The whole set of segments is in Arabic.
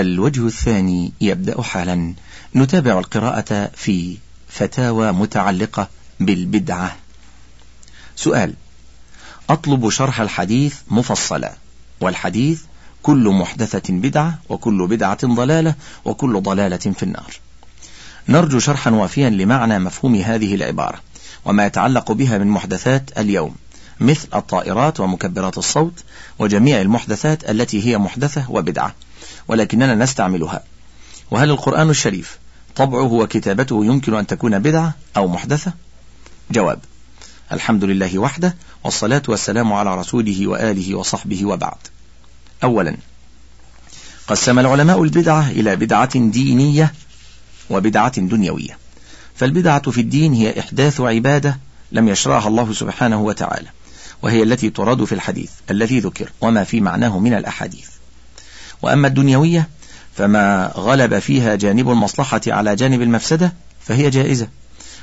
الوجه الثاني يبدأ حالا. نتابع القراءة في فتاوى متعلقة بالبدعة. سؤال أطلب شرح الحديث مفصلا والحديث كل محدثة بدعة وكل بدعة ضلالة وكل ضلالة في النار. نرجو شرحا وافيا لمعنى مفهوم هذه العبارة وما يتعلق بها من محدثات اليوم مثل الطائرات ومكبرات الصوت وجميع المحدثات التي هي محدثة وبدعة. ولكننا نستعملها. وهل القرآن الشريف طبعه وكتابته يمكن أن تكون بدعة أو محدثة؟ جواب الحمد لله وحده والصلاة والسلام على رسوله وآله وصحبه وبعد. أولا قسم العلماء البدعة إلى بدعة دينية وبدعة دنيوية. فالبدعة في الدين هي إحداث عبادة لم يشرعها الله سبحانه وتعالى وهي التي تراد في الحديث الذي ذكر وما في معناه من الأحاديث. وأما الدنيوية فما غلب فيها جانب المصلحة على جانب المفسدة فهي جائزة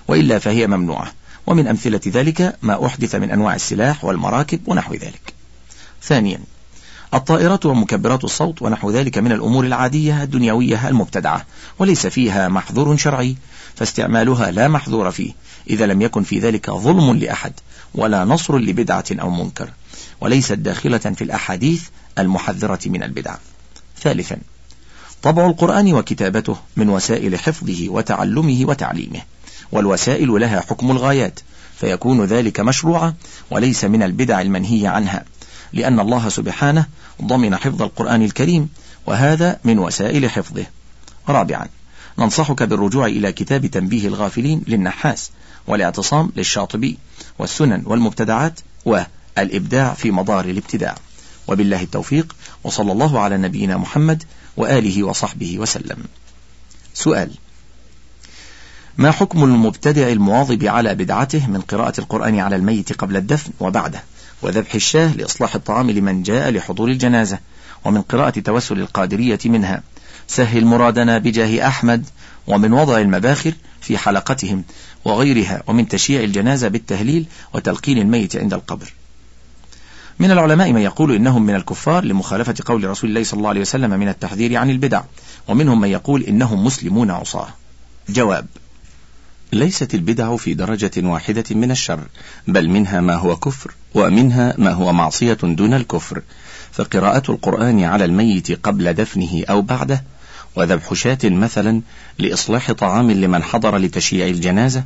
وإلا فهي ممنوعة. ومن أمثلة ذلك ما أحدث من أنواع السلاح والمراكب ونحو ذلك. ثانيا الطائرات ومكبرات الصوت ونحو ذلك من الأمور العادية الدنيوية المبتدعة وليس فيها محظور شرعي فاستعمالها لا محظور فيه إذا لم يكن في ذلك ظلم لأحد ولا نصر لبدعة أو منكر وليست داخلة في الأحاديث المحذرة من البدع. ثالثا طبع القرآن وكتابته من وسائل حفظه وتعلمه وتعليمه والوسائل لها حكم الغايات فيكون ذلك مشروعا وليس من البدع المنهي عنها لأن الله سبحانه ضمن حفظ القرآن الكريم وهذا من وسائل حفظه. رابعا ننصحك بالرجوع إلى كتاب تنبيه الغافلين للنحاس والاعتصام للشاطبي والسنن والمبتدعات والإبداع في مضار الابتداع. وبالله التوفيق وصلى الله على نبينا محمد وآله وصحبه وسلم. سؤال ما حكم المبتدع المواظب على بدعته من قراءة القرآن على الميت قبل الدفن وبعده وذبح الشاه لإصلاح الطعام لمن جاء لحضور الجنازة ومن قراءة توسل القادرية منها سهل مرادنا بجاه أحمد ومن وضع المباخر في حلقتهم وغيرها ومن تشييع الجنازة بالتهليل وتلقين الميت عند القبر؟ من العلماء من يقول إنهم من الكفار لمخالفة قول رسول الله صلى الله عليه وسلم من التحذير عن البدع ومنهم من يقول إنهم مسلمون عصاة. جواب ليست البدع في درجة واحدة من الشر بل منها ما هو كفر ومنها ما هو معصية دون الكفر. فقراءة القرآن على الميت قبل دفنه أو بعده وذبح شاة مثلا لإصلاح طعام لمن حضر لتشييع الجنازة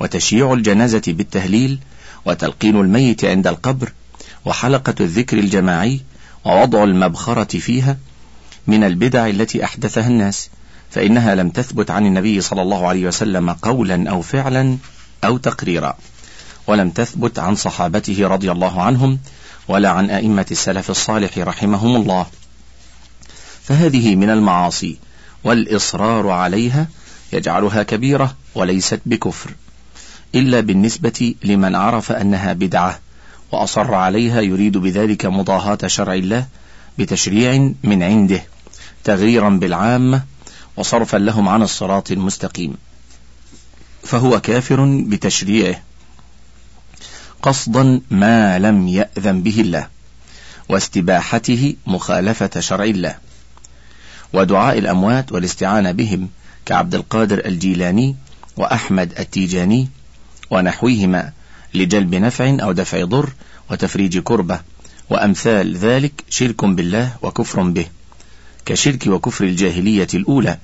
وتشييع الجنازة بالتهليل وتلقين الميت عند القبر وحلقة الذكر الجماعي ووضع المبخرة فيها من البدع التي أحدثها الناس فإنها لم تثبت عن النبي صلى الله عليه وسلم قولا أو فعلا أو تقريرا ولم تثبت عن صحابته رضي الله عنهم ولا عن أئمة السلف الصالح رحمهم الله. فهذه من المعاصي والإصرار عليها يجعلها كبيرة وليست بكفر إلا بالنسبة لمن عرف أنها بدعة. وأصر عليها يريد بذلك مضاهاة شرع الله بتشريع من عنده تغييرا بالعامة وصرفا لهم عن الصراط المستقيم. فهو كافر بتشريعه. قصدا ما لم يأذن به الله واستباحته مخالفة شرع الله. ودعاء الأموات والاستعانة بهم كعبد القادر الجيلاني وأحمد التيجاني ونحويهما لجلب نفع أو دفع ضر وتفريج كربة وأمثال ذلك شرك بالله وكفر به. كشرك وكفر الجاهلية الأولى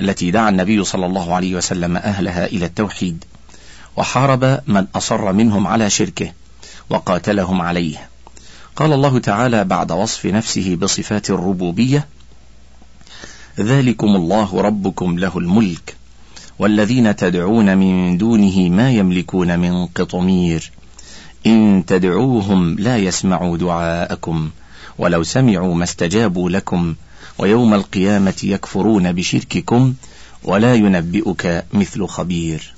التي دعا النبي صلى الله عليه وسلم أهلها إلى التوحيد وحارب من أصر منهم على شركه وقاتلهم عليه. قال الله تعالى بعد وصف نفسه بصفات الربوبية ذلكم الله ربكم له الملك والذين تدعون من دونه ما يملكون من قطمير. إن تدعوهم لا يسمعوا دعاءكم ولو سمعوا ما استجابوا لكم ويوم القيامة يكفرون بشرككم ولا ينبئك مثل خبير.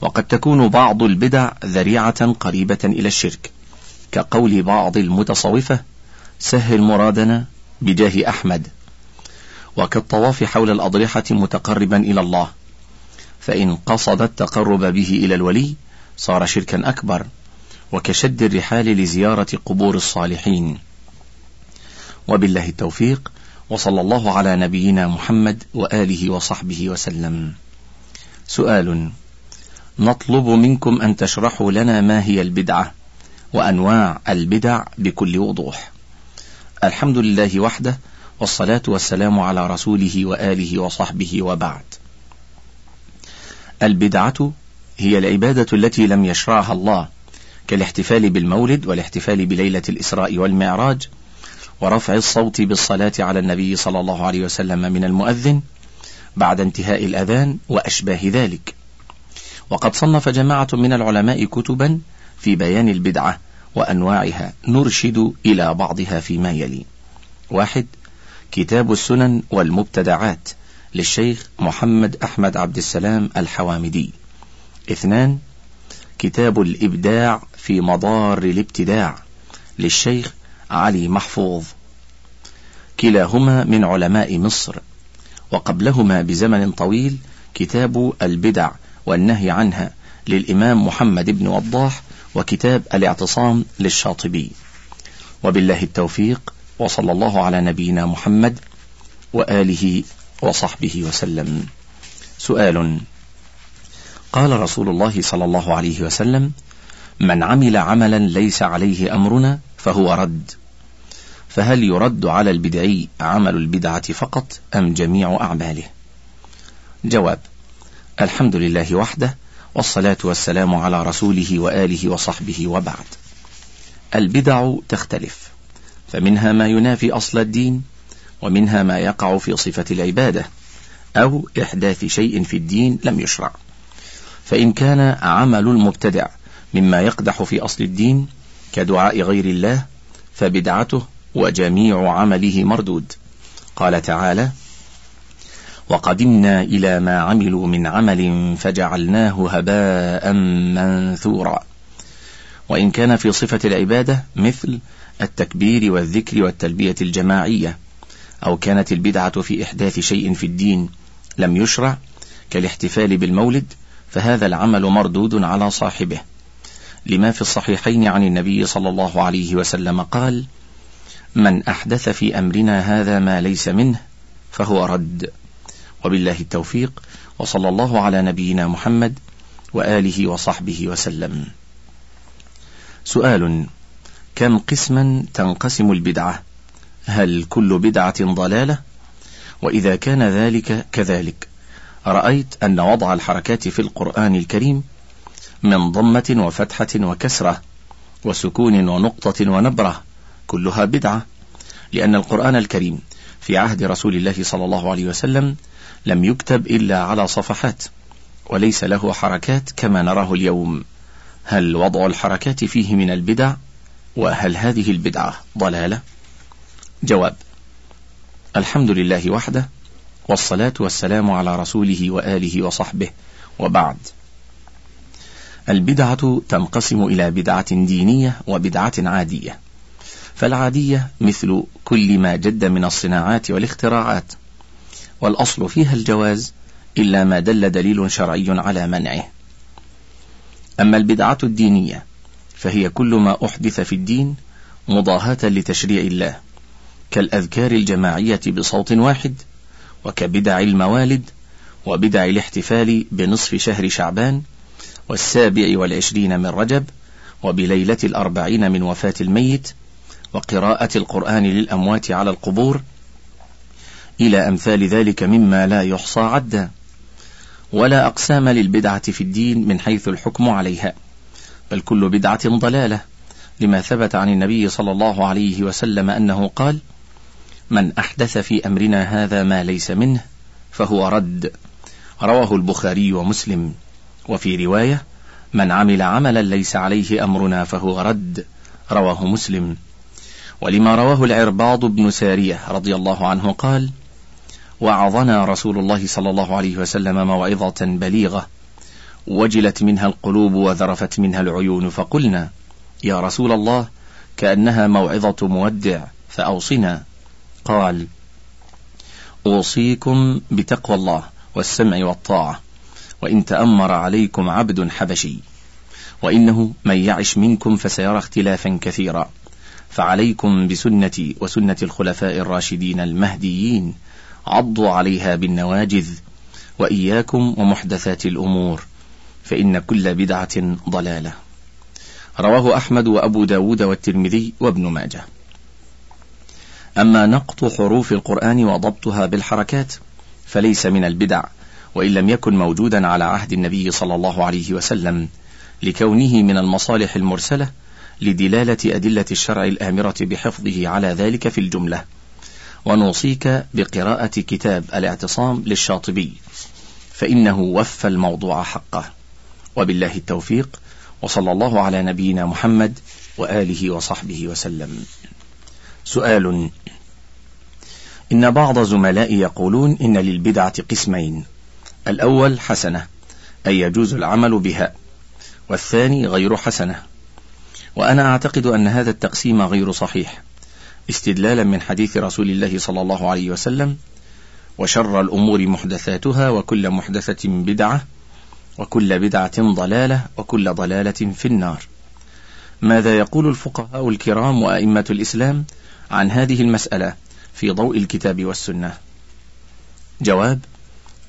وقد تكون بعض البدع ذريعة قريبة إلى الشرك كقول بعض المتصوفة سهل مرادنا بجاه أحمد وكالطواف حول الأضرحة متقربا إلى الله. فإن قصد التقرب به إلى الولي صار شركا أكبر وكشد الرحال لزيارة قبور الصالحين. وبالله التوفيق وصلى الله على نبينا محمد وآله وصحبه وسلم. سؤال نطلب منكم أن تشرحوا لنا ما هي البدعة وأنواع البدع بكل وضوح. الحمد لله وحده والصلاة والسلام على رسوله وآله وصحبه وبعد. البدعة هي العبادة التي لم يشرعها الله كالاحتفال بالمولد والاحتفال بليلة الإسراء والمعراج ورفع الصوت بالصلاة على النبي صلى الله عليه وسلم من المؤذن بعد انتهاء الأذان وأشباه ذلك. وقد صنف جماعة من العلماء كتبا في بيان البدعة وأنواعها نرشد إلى بعضها فيما يلي. واحد كتاب السنن والمبتدعات. للشيخ محمد أحمد عبد السلام الحوامدي. اثنان كتاب الإبداع في مضار الابتداع للشيخ علي محفوظ. كلاهما من علماء مصر وقبلهما بزمن طويل كتاب البدع والنهي عنها للإمام محمد بن وضاح وكتاب الاعتصام للشاطبي. وبالله التوفيق وصلى الله على نبينا محمد وآله وصحبه وسلم. سؤال. قال رسول الله صلى الله عليه وسلم من عمل عملا ليس عليه أمرنا فهو رد. فهل يرد على البدعي عمل البدعة فقط أم جميع أعماله؟ جواب الحمد لله وحده والصلاة والسلام على رسوله وآله وصحبه وبعد. البدع تختلف فمنها ما ينافي أصل الدين ومنها ما يقع في صفة العبادة أو إحداث شيء في الدين لم يشرع. فإن كان عمل المبتدع مما يقدح في أصل الدين كدعاء غير الله فبدعته وجميع عمله مردود. قال تعالى وقدمنا إلى ما عملوا من عمل فجعلناه هباء منثورا. وإن كان في صفة العبادة مثل التكبير والذكر والتلبية الجماعية أو كانت البدعة في إحداث شيء في الدين لم يشرع كالاحتفال بالمولد فهذا العمل مردود على صاحبه. لما في الصحيحين عن النبي صلى الله عليه وسلم قال من أحدث في أمرنا هذا ما ليس منه فهو رد وبالله التوفيق وصلى الله على نبينا محمد وآله وصحبه وسلم. سؤال كم قسما تنقسم البدعة؟ هل كل بدعة ضلالة؟ وإذا كان ذلك كذلك. رأيت أن وضع الحركات في القرآن الكريم من ضمة وفتحة وكسرة وسكون ونقطة ونبرة كلها بدعة لأن القرآن الكريم في عهد رسول الله صلى الله عليه وسلم لم يكتب إلا على صفحات وليس له حركات كما نراه اليوم. هل وضع الحركات فيه من البدع؟ وهل هذه البدعة ضلالة؟ جواب. الحمد لله وحده والصلاة والسلام على رسوله وآله وصحبه وبعد. البدعة تنقسم إلى بدعة دينية وبدعة عادية. فالعادية مثل كل ما جد من الصناعات والاختراعات. والأصل فيها الجواز إلا ما دل دليل شرعي على منعه. أما البدعة الدينية فهي كل ما أحدث في الدين مضاهاة لتشريع الله. كالأذكار الجماعية بصوت واحد وكبدع الموالد وبدع الاحتفال بنصف شهر شعبان والسابع والعشرين من رجب وبليلة الأربعين من وفاة الميت وقراءة القرآن للأموات على القبور إلى أمثال ذلك مما لا يحصى عدا. ولا أقسام للبدعة في الدين من حيث الحكم عليها بل كل بدعة ضلالة لما ثبت عن النبي صلى الله عليه وسلم أنه قال من أحدث في أمرنا هذا ما ليس منه فهو رد. رواه البخاري ومسلم. وفي رواية من عمل عملا ليس عليه أمرنا فهو رد. رواه مسلم. ولما رواه العرباض بن سارية رضي الله عنه قال وعظنا رسول الله صلى الله عليه وسلم موعظة بليغة. وجلت منها القلوب وذرفت منها العيون فقلنا يا رسول الله كأنها موعظة مودع فأوصنا. قال أوصيكم بتقوى الله والسمع والطاعة وإن تأمر عليكم عبد حبشي وإنه من يعش منكم فسيرى اختلافا كثيرا فعليكم بسنتي وسنة الخلفاء الراشدين المهديين عضوا عليها بالنواجذ وإياكم ومحدثات الأمور فإن كل بدعة ضلالة. رواه أحمد وأبو داود والترمذي وابن ماجه. أما نقط حروف القرآن وضبطها بالحركات فليس من البدع وإن لم يكن موجودا على عهد النبي صلى الله عليه وسلم لكونه من المصالح المرسلة لدلالة أدلة الشرع الآمرة بحفظه على ذلك في الجملة. ونوصيك بقراءة كتاب الاعتصام للشاطبي فإنه وفى الموضوع حقه. وبالله التوفيق وصلى الله على نبينا محمد وآله وصحبه وسلم. سؤال. إن بعض زملائي يقولون إن للبدعة قسمين. الأول حسنة أي يجوز العمل بها والثاني غير حسنة. وأنا أعتقد أن هذا التقسيم غير صحيح استدلالا من حديث رسول الله صلى الله عليه وسلم وشر الأمور محدثاتها وكل محدثة بدعة وكل بدعة ضلالة وكل ضلالة في النار. ماذا يقول الفقهاء الكرام وأئمة الإسلام عن هذه المسألة في ضوء الكتاب والسنة. جواب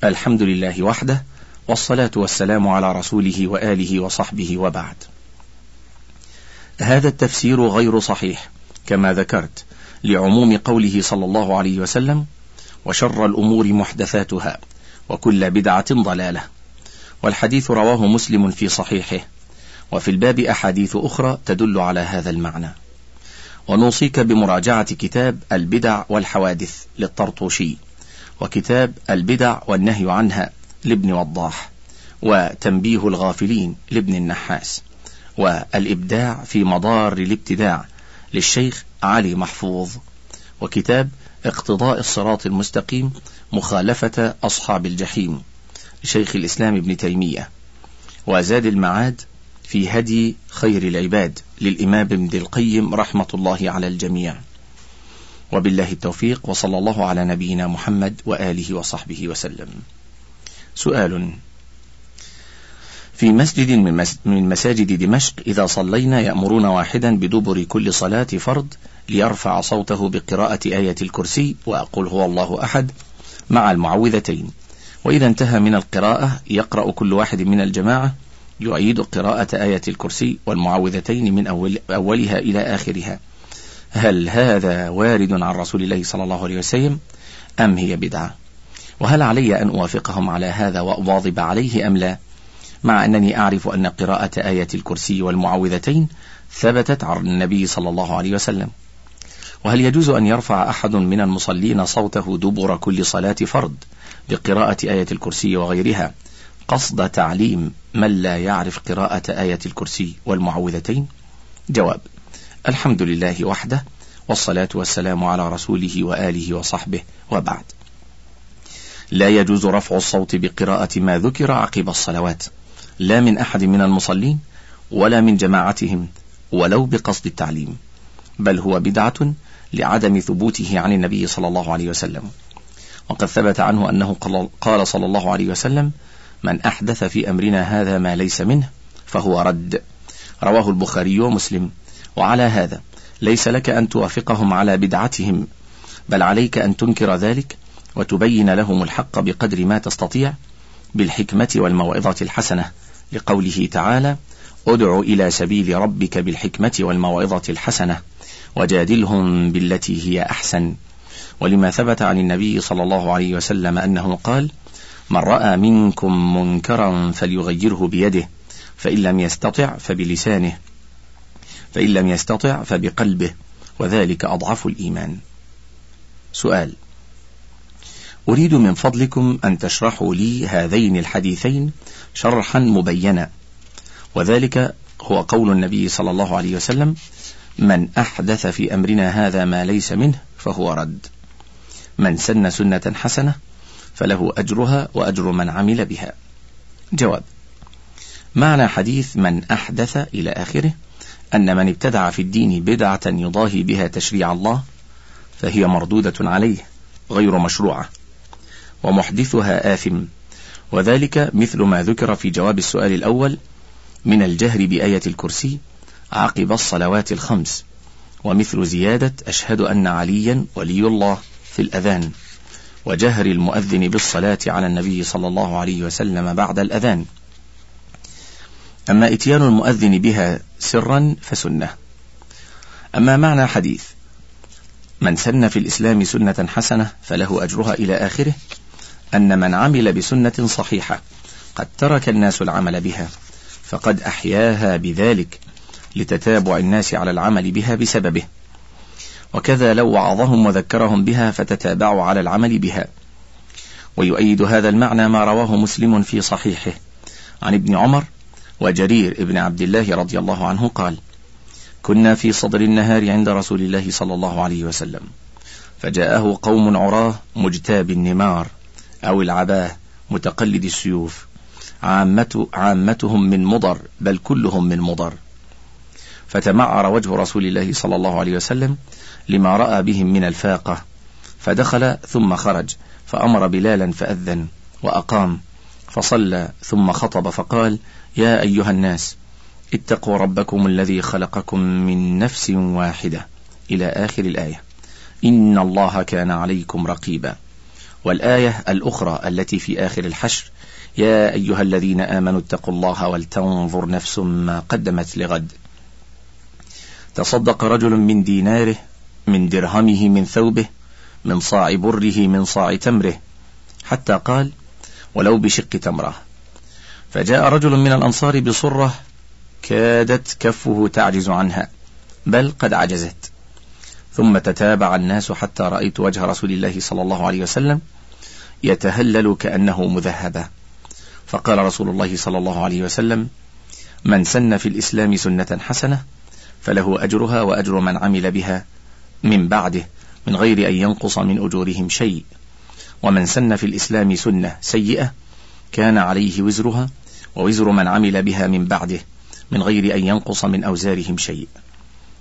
الحمد لله وحده والصلاة والسلام على رسوله وآله وصحبه وبعد. هذا التفسير غير صحيح كما ذكرت لعموم قوله صلى الله عليه وسلم وشر الأمور محدثاتها وكل بدعة ضلالة. والحديث رواه مسلم في صحيحه وفي الباب أحاديث أخرى تدل على هذا المعنى. ونوصيك بمراجعة كتاب البدع والحوادث للطرطوشي وكتاب البدع والنهي عنها لابن وضاح وتنبيه الغافلين لابن النحاس والإبداع في مضار الابتداع للشيخ علي محفوظ وكتاب اقتضاء الصراط المستقيم مخالفة أصحاب الجحيم لشيخ الإسلام ابن تيمية وزاد المعاد في هدي خير العباد للإمام ابن القيم رحمة الله على الجميع. وبالله التوفيق وصلى الله على نبينا محمد وآله وصحبه وسلم. سؤال. في مسجد من مساجد دمشق إذا صلينا يأمرون واحدا بدبر كل صلاة فرض ليرفع صوته بقراءة آية الكرسي وأقول هو الله أحد مع المعوذتين. وإذا انتهى من القراءة يقرأ كل واحد من الجماعة يعيد قراءة آية الكرسي والمعوذتين من أول أولها إلى آخرها. هل هذا وارد عن رسول الله صلى الله عليه وسلم؟ أم هي بدعة؟ وهل علي أن أوافقهم على هذا وأواظب عليه أم لا؟ مع أنني أعرف أن قراءة آية الكرسي والمعوذتين ثبتت عن النبي صلى الله عليه وسلم. وهل يجوز أن يرفع أحد من المصلين صوته دبر كل صلاة فرض بقراءة آية الكرسي وغيرها؟ قصد تعليم من لا يعرف قراءة آية الكرسي والمعوذتين؟ جواب الحمد لله وحده والصلاة والسلام على رسوله وآله وصحبه وبعد. لا يجوز رفع الصوت بقراءة ما ذكر عقب الصلوات لا من أحد من المصلين ولا من جماعتهم ولو بقصد التعليم بل هو بدعة لعدم ثبوته عن النبي صلى الله عليه وسلم. وقد ثبت عنه أنه قال صلى الله عليه وسلم من أحدث في أمرنا هذا ما ليس منه فهو رد. رواه البخاري ومسلم. وعلى هذا ليس لك أن توافقهم على بدعتهم بل عليك أن تنكر ذلك وتبين لهم الحق بقدر ما تستطيع بالحكمة والموعظة الحسنة. لقوله تعالى أدع إلى سبيل ربك بالحكمة والموعظة الحسنة وجادلهم بالتي هي أحسن ولما ثبت عن النبي صلى الله عليه وسلم أنه قال من رأى منكم منكرا فليغيره بيده فإن لم يستطع فبلسانه فإن لم يستطع فبقلبه وذلك أضعف الإيمان. سؤال أريد من فضلكم أن تشرحوا لي هذين الحديثين شرحا مبينا وذلك هو قول النبي صلى الله عليه وسلم من أحدث في أمرنا هذا ما ليس منه فهو رد من سن سنة حسنة فله أجرها وأجر من عمل بها. جواب معنى حديث من أحدث إلى آخره أن من ابتدع في الدين بدعة يضاهي بها تشريع الله فهي مردودة عليه غير مشروعة ومحدثها آثم. وذلك مثل ما ذكر في جواب السؤال الأول من الجهر بآية الكرسي عقب الصلوات الخمس ومثل زيادة أشهد أن عليا ولي الله في الأذان. وجهر المؤذن بالصلاة على النبي صلى الله عليه وسلم بعد الأذان. أما إتيان المؤذن بها سرا فسنة. أما معنى حديث من سن في الإسلام سنة حسنة فله أجرها إلى آخره أن من عمل بسنة صحيحة قد ترك الناس العمل بها فقد أحياها بذلك لتتابع الناس على العمل بها بسببه. وكذا لو وعظهم وذكرهم بها فتتابعوا على العمل بها. ويؤيد هذا المعنى ما رواه مسلم في صحيحه. عن ابن عمر وجرير ابن عبد الله رضي الله عنه قال كنا في صدر النهار عند رسول الله صلى الله عليه وسلم. فجاءه قوم عراه مجتاب النمار أو العباه متقلد السيوف. عامة عامتهم من مضر بل كلهم من مضر. فتمعر وجه رسول الله صلى الله عليه وسلم لما رأى بهم من الفاقة. فدخل ثم خرج فأمر بلالا فأذن وأقام فصلى ثم خطب فقال يا أيها الناس اتقوا ربكم الذي خلقكم من نفس واحدة إلى آخر الآية. إن الله كان عليكم رقيبا. والآية الأخرى التي في آخر الحشر يا أيها الذين آمنوا اتقوا الله ولتنظر نفس ما قدمت لغد. تصدق رجل من ديناره من درهمه من ثوبه من صاع بره من صاع تمره. حتى قال ولو بشق تمره. فجاء رجل من الأنصار بصرة كادت كفه تعجز عنها بل قد عجزت. ثم تتابع الناس حتى رأيت وجه رسول الله صلى الله عليه وسلم يتهلل كأنه مذهبا فقال رسول الله صلى الله عليه وسلم من سن في الإسلام سنة حسنة فله أجرها وأجر من عمل بها من بعده من غير أن ينقص من أجورهم شيء. ومن سن في الإسلام سنة سيئة كان عليه وزرها ووزر من عمل بها من بعده من غير أن ينقص من أوزارهم شيء.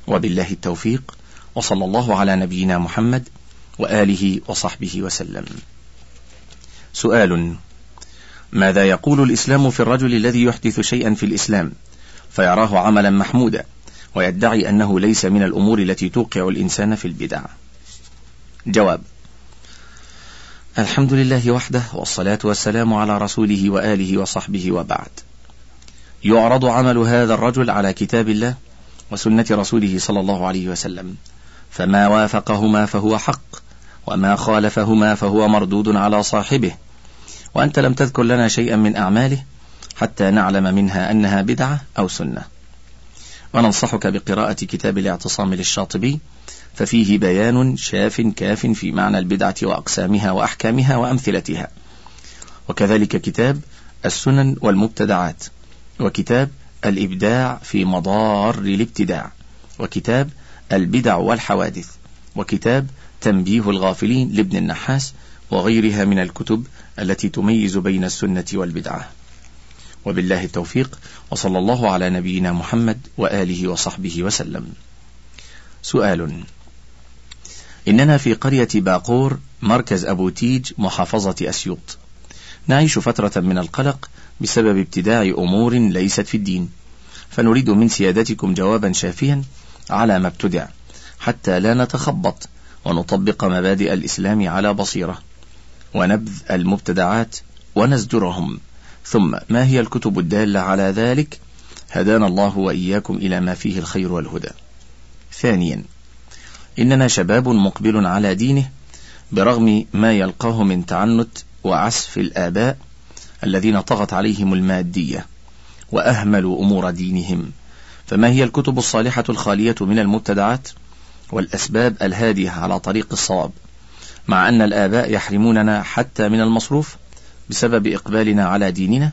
وبالله التوفيق وصلى الله على نبينا محمد وآله وصحبه وسلم. سؤال ماذا يقول الإسلام في الرجل الذي يحدث شيئا في الإسلام؟ فيراه عملا محمودا. ويدعي أنه ليس من الأمور التي توقع الإنسان في البدع. جواب الحمد لله وحده والصلاة والسلام على رسوله وآله وصحبه وبعد. يعرض عمل هذا الرجل على كتاب الله وسنة رسوله صلى الله عليه وسلم. فما وافقهما فهو حق وما خالفهما فهو مردود على صاحبه. وأنت لم تذكر لنا شيئا من أعماله حتى نعلم منها أنها بدعة أو سنة. وننصحك بقراءة كتاب الاعتصام للشاطبي ففيه بيان شاف كاف في معنى البدعة وأقسامها وأحكامها وأمثلتها. وكذلك كتاب السنن والمبتدعات وكتاب الإبداع في مضار الابتداع وكتاب البدع والحوادث وكتاب تنبيه الغافلين لابن النحاس وغيرها من الكتب التي تميز بين السنة والبدعة. وبالله التوفيق وصلى الله على نبينا محمد وآله وصحبه وسلم. سؤال إننا في قرية باقور مركز أبو تيج محافظة أسيوط. نعيش فترة من القلق بسبب ابتداع أمور ليست في الدين. فنريد من سيادتكم جوابا شافيا على ما ابتدع حتى لا نتخبط ونطبق مبادئ الإسلام على بصيرة. ونبذ المبتدعات ونزجرهم. ثم ما هي الكتب الدالة على ذلك؟ هدانا الله وإياكم إلى ما فيه الخير والهدى. ثانيا إننا شباب مقبل على دينه برغم ما يلقاه من تعنت وعسف الآباء الذين طغت عليهم المادية وأهملوا أمور دينهم. فما هي الكتب الصالحة الخالية من المبتدعات؟ والأسباب الهادية على طريق الصواب مع أن الآباء يحرموننا حتى من المصروف؟ بسبب إقبالنا على ديننا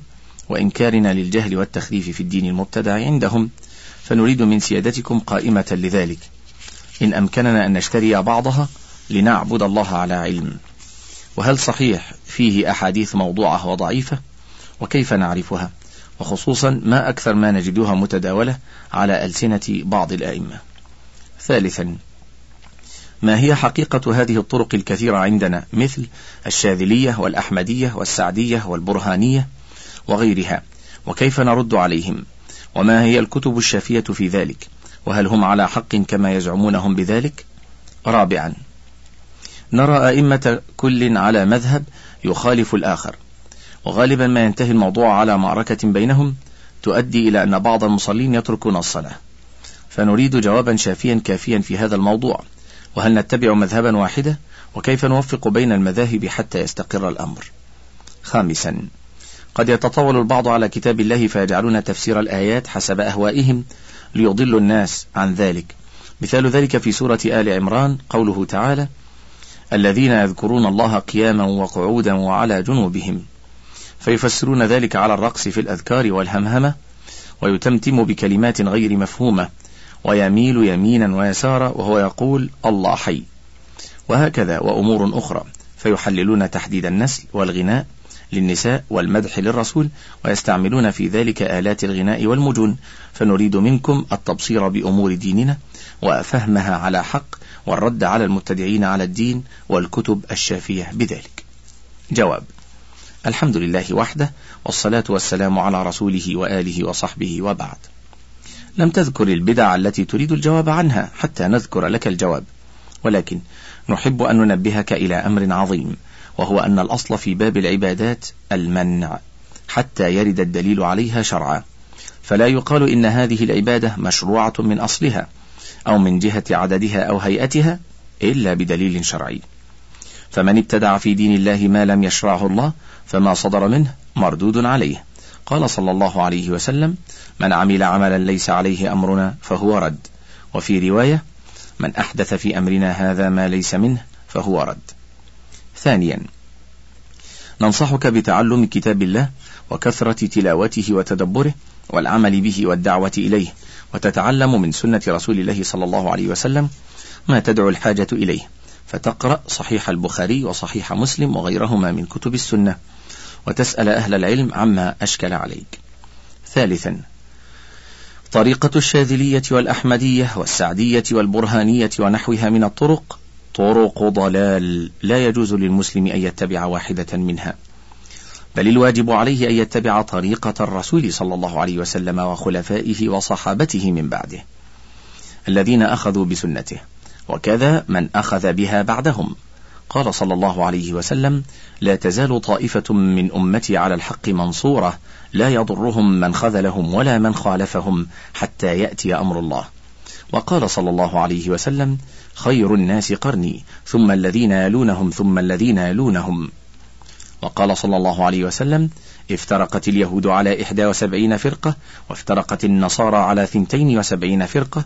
وإنكارنا للجهل والتخليف في الدين المبتدع عندهم فنريد من سيادتكم قائمة لذلك. إن أمكننا أن نشتري بعضها لنعبد الله على علم. وهل صحيح فيه أحاديث موضوعة وضعيفة؟ وكيف نعرفها؟ وخصوصا ما أكثر ما نجدها متداولة على ألسنة بعض الأئمة. ثالثا ما هي حقيقة هذه الطرق الكثيرة عندنا مثل الشاذلية والأحمدية والسعدية والبرهانية وغيرها وكيف نرد عليهم؟ وما هي الكتب الشافية في ذلك؟ وهل هم على حق كما يزعمون هم بذلك؟ رابعا نرى أئمة كل على مذهب يخالف الآخر وغالبا ما ينتهي الموضوع على معركة بينهم تؤدي إلى أن بعض المصلين يتركون الصلاة. فنريد جوابا شافيا كافيا في هذا الموضوع. وهل نتبع مذهبا واحدة؟ وكيف نوفق بين المذاهب حتى يستقر الأمر؟ خامسا قد يتطاول البعض على كتاب الله فيجعلون تفسير الآيات حسب أهوائهم ليضلوا الناس عن ذلك. مثال ذلك في سورة آل عمران قوله تعالى الذين يذكرون الله قياما وقعودا وعلى جنوبهم. فيفسرون ذلك على الرقص في الأذكار والهمهمة ويتمتم بكلمات غير مفهومة ويميل يمينا ويسارا وهو يقول الله حي. وهكذا وأمور أخرى. فيحللون تحديد النسل والغناء للنساء والمدح للرسول ويستعملون في ذلك آلات الغناء والمجون. فنريد منكم التبصير بأمور ديننا وفهمها على حق والرد على المبتدعين على الدين والكتب الشافية بذلك. جواب الحمد لله وحده والصلاة والسلام على رسوله وآله وصحبه وبعد. لم تذكر البدع التي تريد الجواب عنها حتى نذكر لك الجواب. ولكن نحب أن ننبهك إلى أمر عظيم وهو أن الأصل في باب العبادات المنع حتى يرد الدليل عليها شرعا. فلا يقال إن هذه العبادة مشروعة من أصلها أو من جهة عددها أو هيئتها إلا بدليل شرعي. فمن ابتدع في دين الله ما لم يشرعه الله فما صدر منه مردود عليه. قال صلى الله عليه وسلم من عمل عملا ليس عليه أمرنا فهو رد. وفي رواية من أحدث في أمرنا هذا ما ليس منه فهو رد. ثانيا ننصحك بتعلم كتاب الله وكثرة تلاوته وتدبره والعمل به والدعوة إليه وتتعلم من سنة رسول الله صلى الله عليه وسلم ما تدعو الحاجة إليه. فتقرأ صحيح البخاري وصحيح مسلم وغيرهما من كتب السنة. وتسأل أهل العلم عما أشكل عليك. ثالثا طريقة الشاذلية والأحمدية والسعدية والبرهانية ونحوها من الطرق طرق ضلال لا يجوز للمسلم أن يتبع واحدة منها بل الواجب عليه أن يتبع طريقة الرسول صلى الله عليه وسلم وخلفائه وصحابته من بعده الذين أخذوا بسنته وكذا من أخذ بها بعدهم قال صلى الله عليه وسلم لا تزال طائفة من أمتي على الحق منصورة لا يضرهم من خذلهم ولا من خالفهم حتى يأتي أمر الله. وقال صلى الله عليه وسلم خير الناس قرني ثم الذين يلونهم ثم الذين يلونهم. وقال صلى الله عليه وسلم افترقت اليهود على إحدى وسبعين فرقة وافترقت النصارى على ثنتين وسبعين فرقة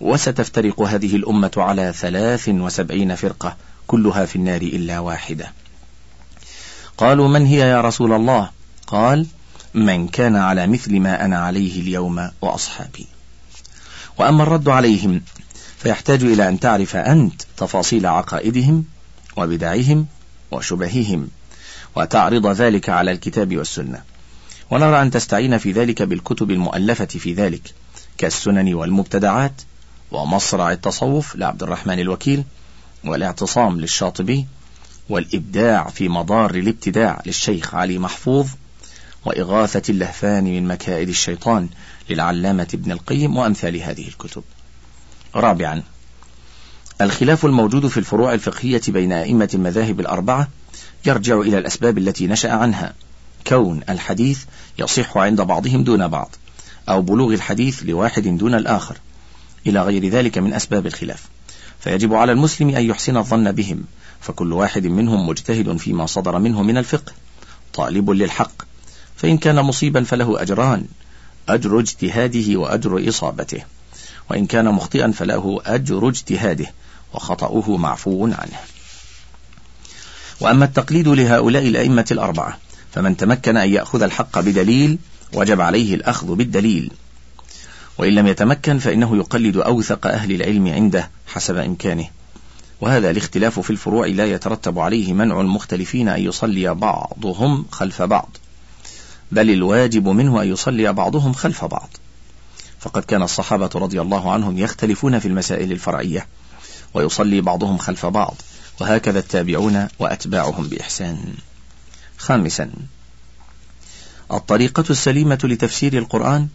وستفترق هذه الأمة على ثلاث وسبعين فرقة. كلها في النار إلا واحدة. قالوا من هي يا رسول الله؟ قال من كان على مثل ما أنا عليه اليوم وأصحابي. وأما الرد عليهم فيحتاج إلى أن تعرف أنت تفاصيل عقائدهم وبدعهم وشبههم وتعرض ذلك على الكتاب والسنة. ونرى أن تستعين في ذلك بالكتب المؤلفة في ذلك كالسنن والمبتدعات ومصرع التصوف لعبد الرحمن الوكيل والاعتصام للشاطبي والإبداع في مضار الابتداع للشيخ علي محفوظ وإغاثة اللهفان من مكائد الشيطان للعلامة ابن القيم وأمثال هذه الكتب. رابعا الخلاف الموجود في الفروع الفقهية بين أئمة المذاهب الأربعة يرجع إلى الأسباب التي نشأ عنها كون الحديث يصح عند بعضهم دون بعض أو بلوغ الحديث لواحد دون الآخر إلى غير ذلك من أسباب الخلاف فيجب على المسلم أن يحسن الظن بهم فكل واحد منهم مجتهد فيما صدر منه من الفقه طالب للحق فإن كان مصيبا فله أجران أجر اجتهاده وأجر إصابته وإن كان مخطئا فله أجر اجتهاده وخطأه معفو عنه. وأما التقليد لهؤلاء الأئمة الأربعة فمن تمكن أن يأخذ الحق بدليل وجب عليه الأخذ بالدليل. وإن لم يتمكن فإنه يقلد أوثق أهل العلم عنده حسب إمكانه. وهذا الاختلاف في الفروع لا يترتب عليه منع المختلفين أن يصلي بعضهم خلف بعض بل الواجب منه أن يصلي بعضهم خلف بعض. فقد كان الصحابة رضي الله عنهم يختلفون في المسائل الفرعية ويصلي بعضهم خلف بعض وهكذا التابعون وأتباعهم بإحسان. خامسا الطريقة السليمة لتفسير القرآن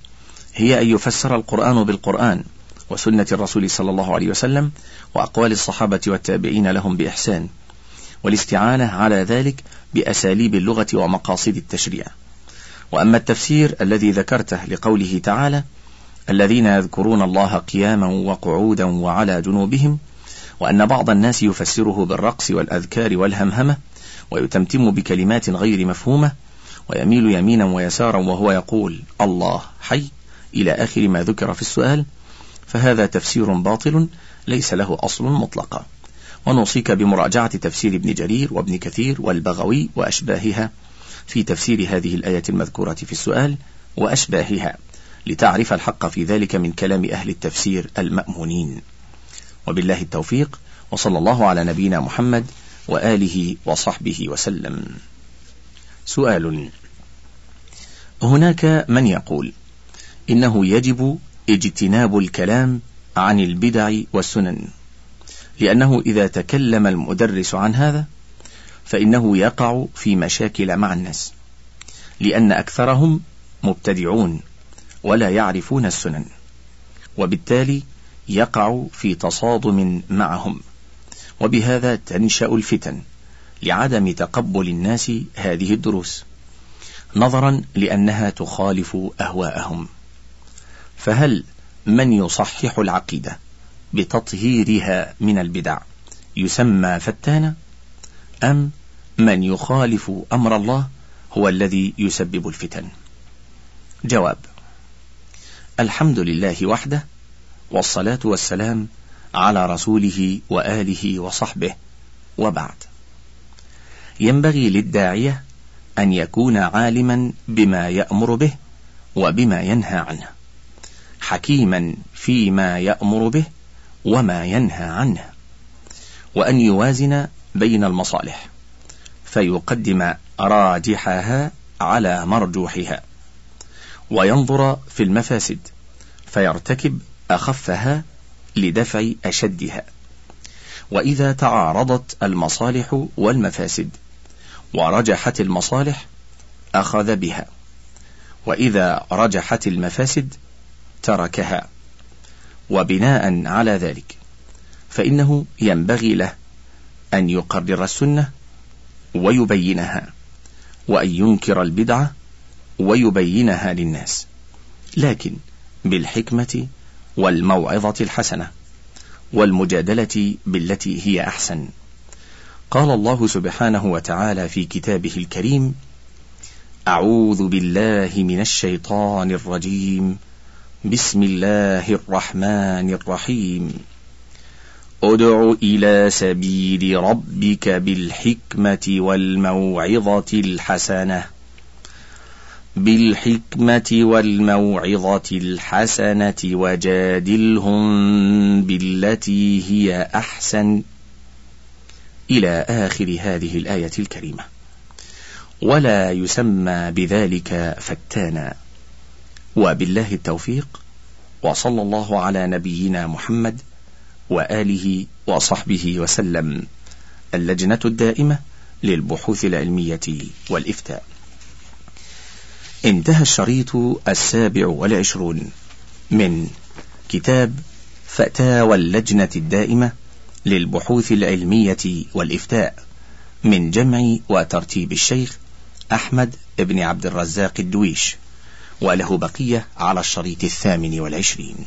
هي أن يفسر القرآن بالقرآن وسنة الرسول صلى الله عليه وسلم وأقوال الصحابة والتابعين لهم بإحسان والاستعانة على ذلك بأساليب اللغة ومقاصد التشريع. وأما التفسير الذي ذكرته لقوله تعالى الذين يذكرون الله قياما وقعودا وعلى جنوبهم وأن بعض الناس يفسره بالرقص والأذكار والهمهمة ويتمتم بكلمات غير مفهومة ويميل يمينا ويسارا وهو يقول الله حي إلى آخر ما ذكر في السؤال فهذا تفسير باطل ليس له أصل مطلقا. ونوصيك بمراجعة تفسير ابن جرير وابن كثير والبغوي وأشباهها في تفسير هذه الآية المذكورة في السؤال وأشباهها لتعرف الحق في ذلك من كلام أهل التفسير المأمونين. وبالله التوفيق وصلى الله على نبينا محمد وآله وصحبه وسلم. سؤال هناك من يقول إنه يجب اجتناب الكلام عن البدع والسنن. لأنه إذا تكلم المدرس عن هذا فإنه يقع في مشاكل مع الناس. لأن أكثرهم مبتدعون ولا يعرفون السنن وبالتالي يقع في تصادم معهم. وبهذا تنشأ الفتن لعدم تقبل الناس هذه الدروس نظرا لأنها تخالف أهواءهم. فهل من يصحح العقيدة بتطهيرها من البدع يسمى فتانا أم من يخالف أمر الله هو الذي يسبب الفتن؟ جواب الحمد لله وحده والصلاة والسلام على رسوله وآله وصحبه وبعد. ينبغي للداعية أن يكون عالما بما يأمر به وبما ينهى عنه. حكيما فيما يأمر به وما ينهى عنه وأن يوازن بين المصالح فيقدم راجحها على مرجوحها وينظر في المفاسد فيرتكب أخفها لدفع أشدها. وإذا تعارضت المصالح والمفاسد ورجحت المصالح أخذ بها وإذا رجحت المفاسد تركها. وبناء على ذلك فإنه ينبغي له أن يقرر السنة ويبينها وأن ينكر البدعة ويبينها للناس. لكن بالحكمة والموعظة الحسنة والمجادلة بالتي هي أحسن. قال الله سبحانه وتعالى في كتابه الكريم أعوذ بالله من الشيطان الرجيم. بسم الله الرحمن الرحيم. ادع إلى سبيل ربك بالحكمة والموعظة الحسنة. بالحكمة والموعظة الحسنة وجادلهم بالتي هي أحسن. إلى آخر هذه الآية الكريمة. ولا يسمى بذلك فتانا. وبالله التوفيق وصلى الله على نبينا محمد وآله وصحبه وسلم. اللجنة الدائمة للبحوث العلمية والإفتاء. انتهى الشريط السابع والعشرون من كتاب فتاوى اللجنة الدائمة للبحوث العلمية والإفتاء من جمع وترتيب الشيخ أحمد بن عبد الرزاق الدويش. وله بقية على الشريط الثامن والعشرين.